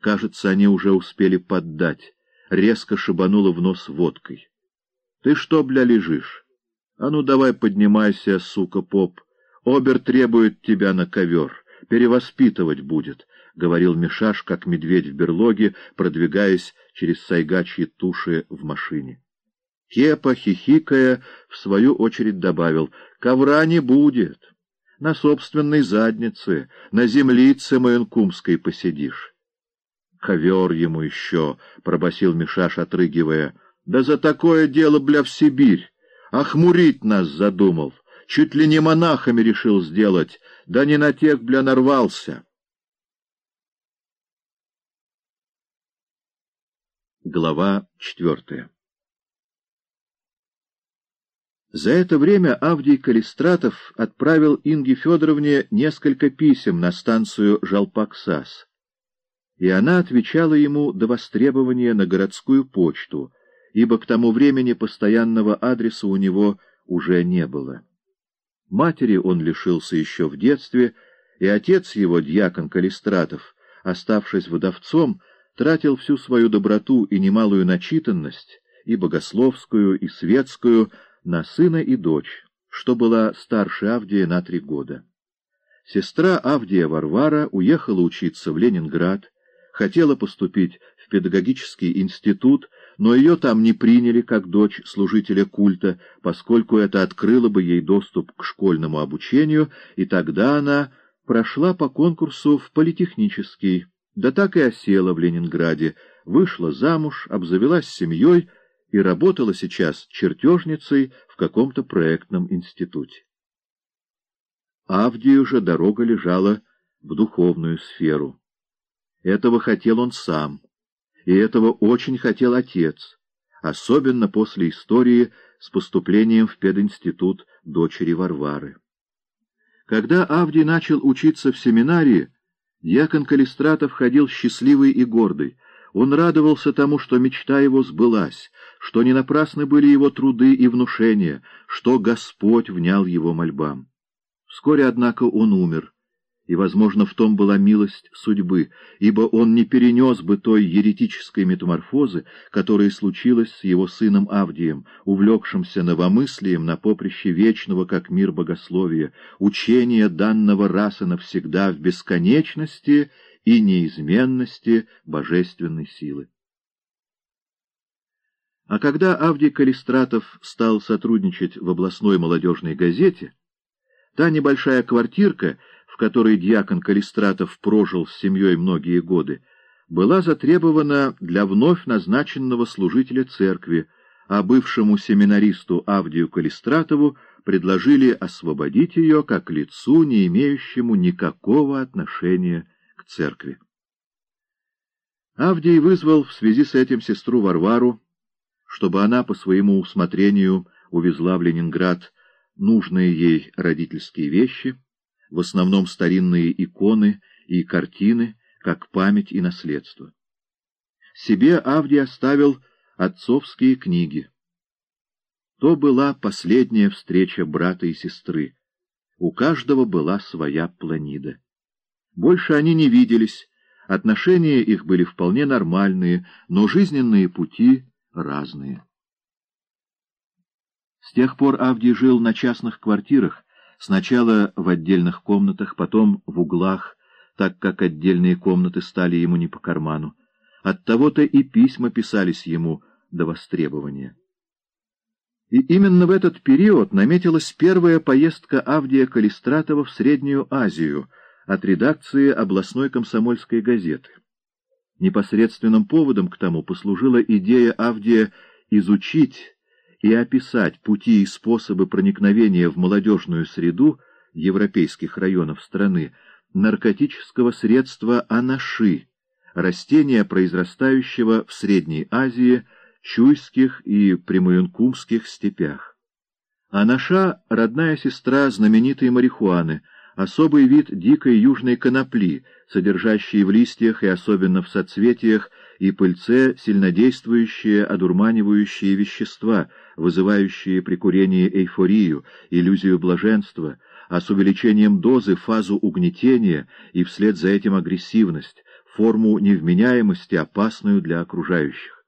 Кажется, они уже успели поддать. Резко шибануло в нос водкой. — Ты что, бля, лежишь? А ну давай поднимайся, сука, поп. Обер требует тебя на ковер. Перевоспитывать будет, — говорил Мишаш, как медведь в берлоге, продвигаясь через сайгачьи туши в машине. Кепа, хихикая, в свою очередь добавил, — ковра не будет. На собственной заднице, на землице Маянкумской посидишь. — Ковер ему еще, — пробасил Мишаш, отрыгивая. — Да за такое дело, бля, в Сибирь! Охмурить нас задумал. Чуть ли не монахами решил сделать. Да не на тех, бля, нарвался. Глава четвертая За это время Авдий Калистратов отправил Инге Федоровне несколько писем на станцию Жалпаксас и она отвечала ему до востребования на городскую почту, ибо к тому времени постоянного адреса у него уже не было. Матери он лишился еще в детстве, и отец его, дьякон Калистратов, оставшись вдовцом, тратил всю свою доброту и немалую начитанность, и богословскую, и светскую, на сына и дочь, что была старше Авдия на три года. Сестра Авдия Варвара уехала учиться в Ленинград, хотела поступить в педагогический институт, но ее там не приняли как дочь служителя культа, поскольку это открыло бы ей доступ к школьному обучению, и тогда она прошла по конкурсу в политехнический, да так и осела в Ленинграде, вышла замуж, обзавелась семьей и работала сейчас чертежницей в каком-то проектном институте. Авдию же дорога лежала в духовную сферу. Этого хотел он сам, и этого очень хотел отец, особенно после истории с поступлением в пединститут дочери Варвары. Когда Авдий начал учиться в семинарии, Якон Калистратов ходил счастливый и гордый. Он радовался тому, что мечта его сбылась, что не напрасны были его труды и внушения, что Господь внял его мольбам. Вскоре, однако, он умер, и, возможно, в том была милость судьбы, ибо он не перенес бы той еретической метаморфозы, которая случилась с его сыном Авдием, увлекшимся новомыслием на поприще вечного, как мир богословия, учения данного раса навсегда в бесконечности и неизменности божественной силы. А когда Авдий Калистратов стал сотрудничать в областной молодежной газете, та небольшая квартирка — которой дьякон Калистратов прожил с семьей многие годы, была затребована для вновь назначенного служителя церкви, а бывшему семинаристу Авдию Калистратову предложили освободить ее как лицу, не имеющему никакого отношения к церкви. Авдий вызвал в связи с этим сестру Варвару, чтобы она по своему усмотрению увезла в Ленинград нужные ей родительские вещи, в основном старинные иконы и картины, как память и наследство. Себе Авдий оставил отцовские книги. То была последняя встреча брата и сестры. У каждого была своя планида. Больше они не виделись, отношения их были вполне нормальные, но жизненные пути разные. С тех пор Авдий жил на частных квартирах, Сначала в отдельных комнатах, потом в углах, так как отдельные комнаты стали ему не по карману. Оттого-то и письма писались ему до востребования. И именно в этот период наметилась первая поездка Авдия Калистратова в Среднюю Азию от редакции областной комсомольской газеты. Непосредственным поводом к тому послужила идея Авдия изучить и описать пути и способы проникновения в молодежную среду европейских районов страны наркотического средства анаши, растения, произрастающего в Средней Азии, Чуйских и Примуенкумских степях. Анаша — родная сестра знаменитой марихуаны, особый вид дикой южной конопли, содержащей в листьях и особенно в соцветиях и пыльце сильнодействующие одурманивающие вещества, вызывающие при курении эйфорию, иллюзию блаженства, а с увеличением дозы фазу угнетения и вслед за этим агрессивность, форму невменяемости, опасную для окружающих.